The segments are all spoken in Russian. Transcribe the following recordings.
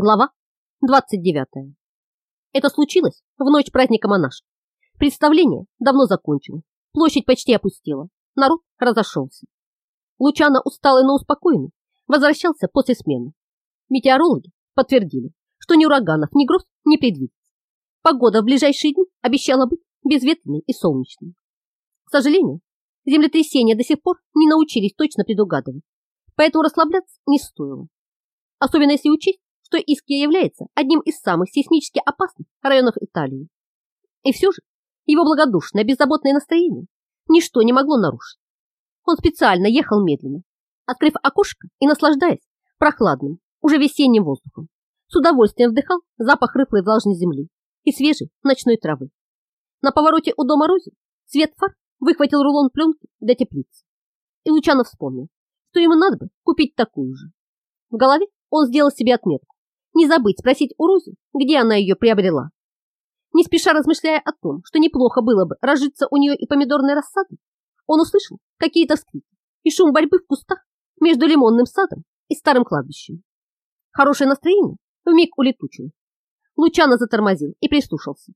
Глава 29. Это случилось в ночь праздника монашек. Представление давно закончилось. Площадь почти опустела. Народ разошелся. Лучано, усталый, но успокоенный, возвращался после смены. Метеорологи подтвердили, что ни ураганов, ни гроз не предвидится. Погода в ближайшие дни обещала быть безветренной и солнечной. К сожалению, землетрясения до сих пор не научились точно предугадывать, поэтому расслабляться не стоило. Особенно если учесть, что Иския является одним из самых сейсмически опасных районов Италии. И все же его благодушное, беззаботное настроение ничто не могло нарушить. Он специально ехал медленно, открыв окошко и наслаждаясь прохладным, уже весенним воздухом. С удовольствием вдыхал запах рыхлой влажной земли и свежей ночной травы. На повороте у дома Рози свет фар выхватил рулон пленки для теплицы. И Лучанов вспомнил, что ему надо бы купить такую же. В голове он сделал себе отметку не забыть спросить у Рози, где она ее приобрела. Не спеша размышляя о том, что неплохо было бы разжиться у нее и помидорной рассадой, он услышал какие-то вскрики и шум борьбы в кустах между лимонным садом и старым кладбищем. Хорошее настроение вмиг улетучилось. Лучано затормозил и прислушался.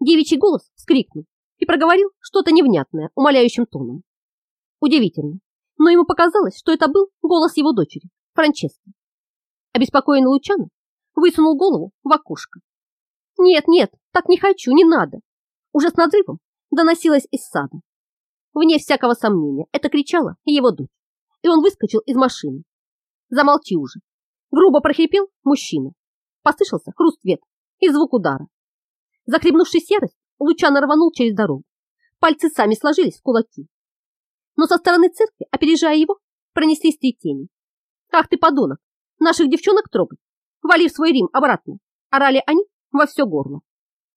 Девичий голос вскрикнул и проговорил что-то невнятное, умоляющим тоном. Удивительно, но ему показалось, что это был голос его дочери, Франчески. Обеспокоенный Лучано высунул голову в окошко. «Нет, нет, так не хочу, не надо!» Уже с надрывом доносилось из сада. Вне всякого сомнения, это кричала его дочь, и он выскочил из машины. «Замолчи уже!» Грубо прохрипел мужчина. Послышался хруст вет и звук удара. Захлебнувшись ярость, Лучано рванул через дорогу. Пальцы сами сложились в кулаки. Но со стороны церкви, опережая его, пронеслись три тени. «Ах ты, подонок! Наших девчонок трогать! Вали в свой Рим обратно!» Орали они во все горло.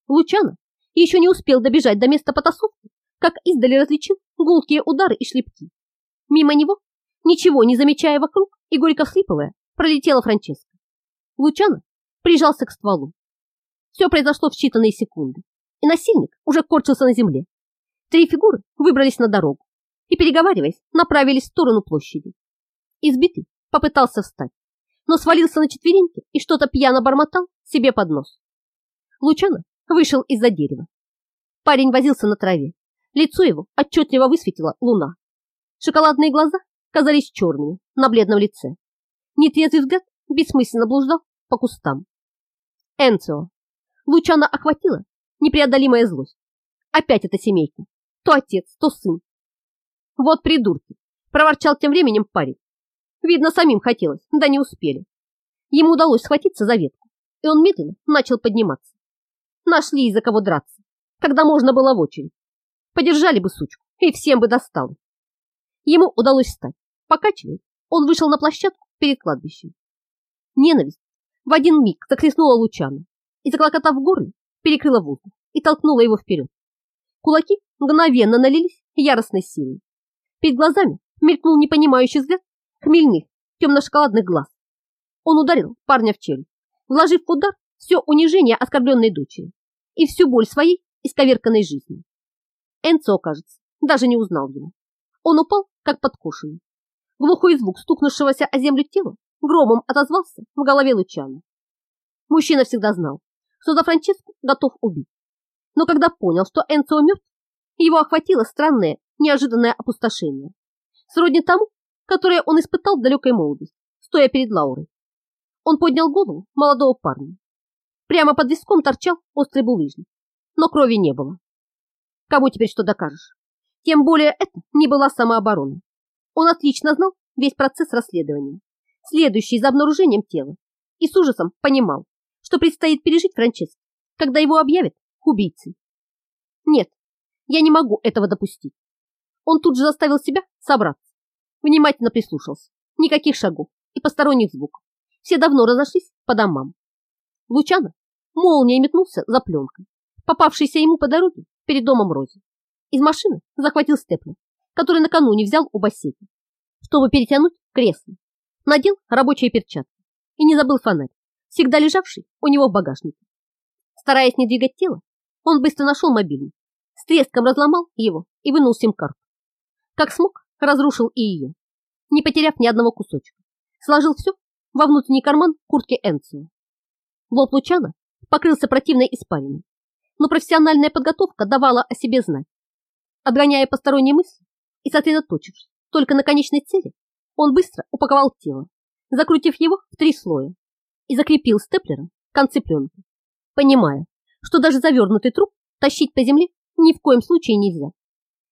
Лучано еще не успел добежать до места потасовки, как издали различил гулкие удары и шлепки. Мимо него, ничего не замечая вокруг и горько всхлипывая, пролетела Франческа. Лучано прижался к стволу. Все произошло в считанные секунды, и насильник уже корчился на земле. Три фигуры выбрались на дорогу и, переговариваясь, направились в сторону площади. Избитый попытался встать, но свалился на четвереньки и что-то пьяно бормотал себе под нос. Лучано вышел из-за дерева. Парень возился на траве. Лицо его отчетливо высветила луна. Шоколадные глаза казались черными на бледном лице. Нетрезвый взгляд бессмысленно блуждал по кустам. Энцио. Лучано охватила непреодолимая злость. Опять эта семейка. То отец, то сын. Вот придурки, проворчал тем временем парень. Видно, самим хотелось, да не успели. Ему удалось схватиться за ветку, и он медленно начал подниматься. Нашли из-за кого драться, когда можно было в очередь. Подержали бы сучку, и всем бы досталось. Ему удалось встать. Покачивая, он вышел на площадку перед кладбищем. Ненависть в один миг захлестнула Лучана и, заклокотав в горле, перекрыла воздух и толкнула его вперед. Кулаки мгновенно налились яростной силой. Перед глазами мелькнул непонимающий взгляд хмельных, темно-шоколадных глаз. Он ударил парня в челюсть, вложив в удар все унижение оскорбленной дочери и всю боль своей исковерканной жизни. Энцо, кажется, даже не узнал его. Он упал, как подкошенный. Глухой звук стукнувшегося о землю тела громом отозвался в голове Лучана. Мужчина всегда знал, что за Франческо готов убить. Но когда понял, что Энцо мертв, его охватило странное, неожиданное опустошение. Сродни тому, которое он испытал в далекой молодости, стоя перед Лаурой. Он поднял голову молодого парня. Прямо под виском торчал острый булыжник, но крови не было. Кому теперь что докажешь? Тем более это не была самооборона. Он отлично знал весь процесс расследования, следующий за обнаружением тела, и с ужасом понимал, что предстоит пережить Франческо, когда его объявят убийцей. Нет, я не могу этого допустить. Он тут же заставил себя собраться. Внимательно прислушался. Никаких шагов и посторонних звуков. Все давно разошлись по домам. Лучано молнией метнулся за пленкой, попавшейся ему по дороге перед домом Рози. Из машины захватил степлер, который накануне взял у бассейна, чтобы перетянуть кресло. Надел рабочие перчатки и не забыл фонарь, всегда лежавший у него в багажнике. Стараясь не двигать тело, он быстро нашел мобильный, с треском разломал его и вынул сим-карту. Как смог, разрушил и ее, не потеряв ни одного кусочка. Сложил все во внутренний карман куртки Энцио Лоб Лучана покрылся противной испариной, но профессиональная подготовка давала о себе знать. Отгоняя посторонние мысли и сосредоточившись только на конечной цели, он быстро упаковал тело, закрутив его в три слоя и закрепил степлером концы пленки, понимая, что даже завернутый труп тащить по земле ни в коем случае нельзя.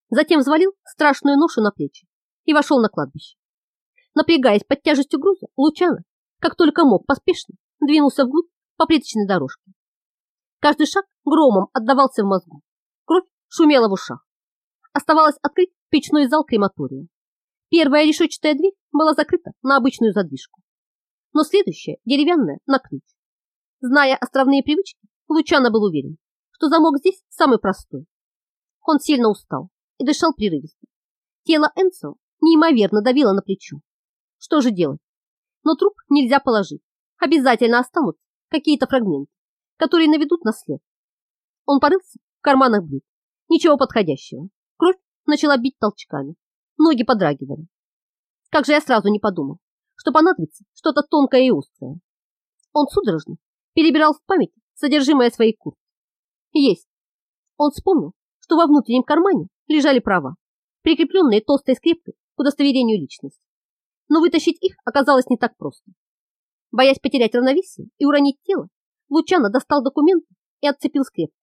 Затем взвалил страшную ношу на плечи и вошел на кладбище. Напрягаясь под тяжестью груза, Лучано, как только мог поспешно, двинулся вглубь по плиточной дорожке. Каждый шаг громом отдавался в мозгу. Кровь шумела в ушах. Оставалось открыть печной зал крематория. Первая решетчатая дверь была закрыта на обычную задвижку, но следующая деревянная на ключ. Зная островные привычки, Лучано был уверен, что замок здесь самый простой. Он сильно устал и дышал прерывисто. Тело Энсо неимоверно давило на плечо. Что же делать? Но труп нельзя положить. Обязательно останутся какие-то фрагменты, которые наведут на след. Он порылся в карманах брюк. Ничего подходящего. Кровь начала бить толчками. Ноги подрагивали. Как же я сразу не подумал, что понадобится что-то тонкое и острое. Он судорожно перебирал в памяти содержимое своей куртки. Есть. Он вспомнил, что во внутреннем кармане лежали права, прикрепленные толстой скрепкой к удостоверению личности. Но вытащить их оказалось не так просто. Боясь потерять равновесие и уронить тело, Лучано достал документы и отцепил скрепку.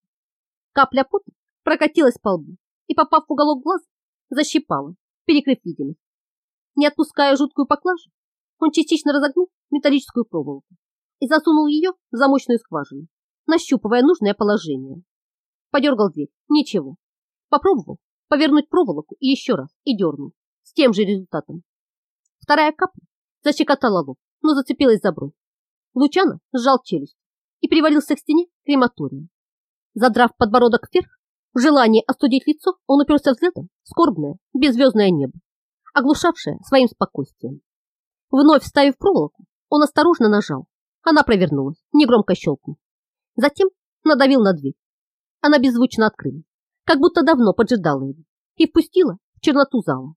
Капля пота прокатилась по лбу и, попав в уголок глаза, защипала, перекрыв видимость. Не отпуская жуткую поклажу, он частично разогнул металлическую проволоку и засунул ее в замочную скважину, нащупывая нужное положение. Подергал дверь. Ничего. Попробовал повернуть проволоку и еще раз, и дернул. С тем же результатом. Вторая капля защекотала лоб, но зацепилась за бровь. Лучано сжал челюсть и привалился к стене крематория. Задрав подбородок вверх, в желании остудить лицо, он уперся взглядом в скорбное, беззвездное небо, оглушавшее своим спокойствием. Вновь вставив проволоку, он осторожно нажал. Она провернулась, негромко щелкнув. Затем надавил на дверь. Она беззвучно открылась, как будто давно поджидала его, и впустила в черноту зала.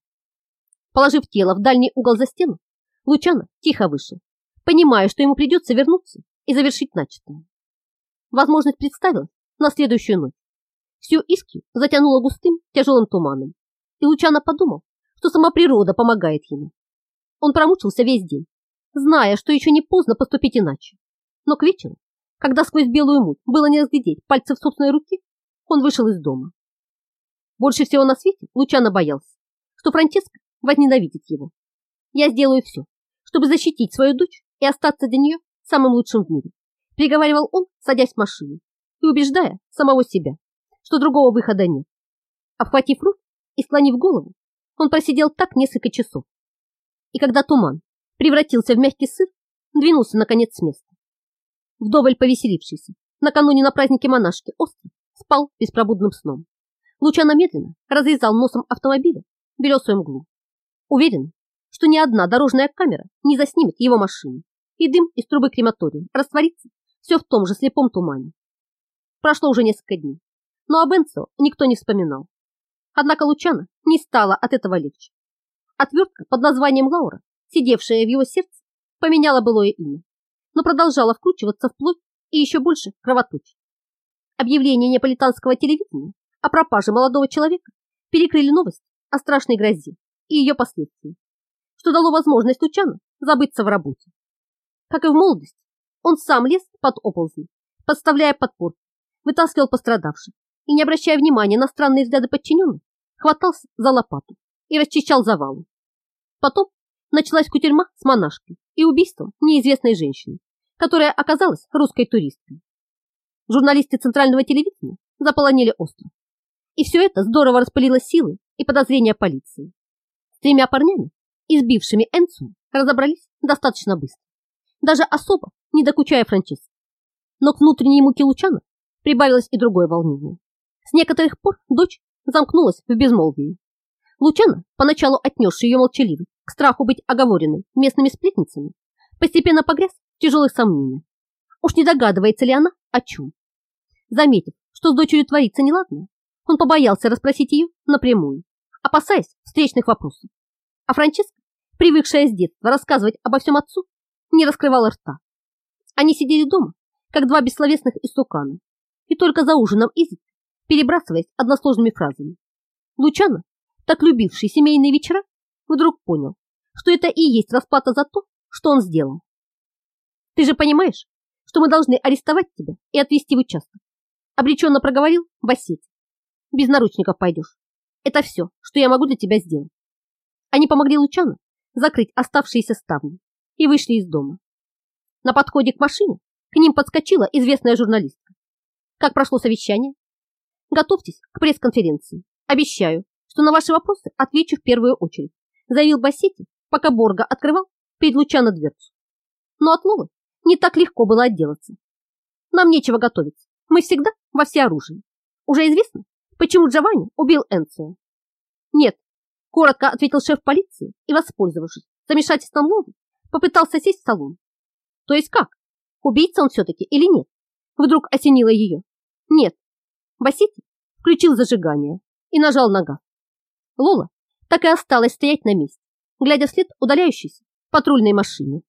Положив тело в дальний угол за стену, Лучано тихо вышел, понимая, что ему придется вернуться и завершить начатое. Возможность представилась на следующую ночь. Всю Искью затянуло густым, тяжелым туманом, и Лучано подумал, что сама природа помогает ему. Он промучился весь день, зная, что еще не поздно поступить иначе. Но к вечеру, когда сквозь белую муть было не разглядеть пальцев собственной руки, он вышел из дома. Больше всего на свете Лучано боялся, что Франческа возненавидит его. Я сделаю все, чтобы защитить свою дочь и остаться для нее самым лучшим в мире, приговаривал он, садясь в машину и убеждая самого себя, что другого выхода нет. Обхватив руки и склонив голову, он просидел так несколько часов. И когда туман превратился в мягкий сыр, двинулся наконец с места. Вдоволь повеселившийся, накануне на празднике монашки остров спал беспробудным сном. Лучано медленно разрезал носом автомобиля белесую мглу. Уверен, что ни одна дорожная камера не заснимет его машину, и дым из трубы крематория растворится все в том же слепом тумане. Прошло уже несколько дней, но об Энцо никто не вспоминал. Однако Лучано не стало от этого легче. Отвертка под названием Лаура, сидевшая в его сердце, поменяла былое имя, но продолжала вкручиваться в плоть и еще больше кровоточить. Объявление неаполитанского телевидения о пропаже молодого человека перекрыли новость о страшной грозе и ее последствиях, что дало возможность Лучану забыться в работе. Как и в молодости, он сам лез под оползни, подставляя подпорки, вытаскивал пострадавших и, не обращая внимания на странные взгляды подчиненных, хватался за лопату и расчищал завалы. Потом началась кутерьма с монашкой и убийством неизвестной женщины, которая оказалась русской туристкой. Журналисты центрального телевидения заполонили остров. И все это здорово распылило силы и подозрения полиции. С тремя парнями, избившими Энцу, разобрались достаточно быстро, даже особо не докучая Франческо. Но к внутренней муке Лучана прибавилось и другое волнение. С некоторых пор дочь замкнулась в безмолвии. Лучана, поначалу отнесший ее молчаливый, к страху быть оговоренной местными сплетницами, постепенно погряз в тяжелых сомнениях. Уж не догадывается ли она о чем? Заметив, что с дочерью творится неладное, он побоялся расспросить ее напрямую, опасаясь встречных вопросов. А Франческа, привыкшая с детства рассказывать обо всем отцу, не раскрывала рта. Они сидели дома как два бессловесных истукана, и только за ужином изредка перебрасываясь односложными фразами. Лучано, так любивший семейные вечера, вдруг понял, что это и есть расплата за то, что он сделал. Ты же понимаешь, что мы должны арестовать тебя и отвезти в участок. Обреченно проговорил Бассет. Без наручников пойдешь. Это все, что я могу для тебя сделать. Они помогли Лучану закрыть оставшиеся ставни и вышли из дома. На подходе к машине к ним подскочила известная журналистка. Как прошло совещание? Готовьтесь к пресс-конференции. Обещаю, что на ваши вопросы отвечу в первую очередь, заявил Бассети, пока Борга открывал перед Лучано дверцу. Но от Лолы не так легко было отделаться. Нам нечего готовиться. Мы всегда во всеоружии. Уже известно, почему Джованни убил Энцио. Нет, коротко ответил шеф полиции и, воспользовавшись замешательством Лолы, попытался сесть в салон. То есть как? Убийца он все-таки или нет? Вдруг осенило ее. Нет. Басити включил зажигание и нажал на газ. Лола так и осталась стоять на месте, глядя вслед удаляющейся патрульной машине.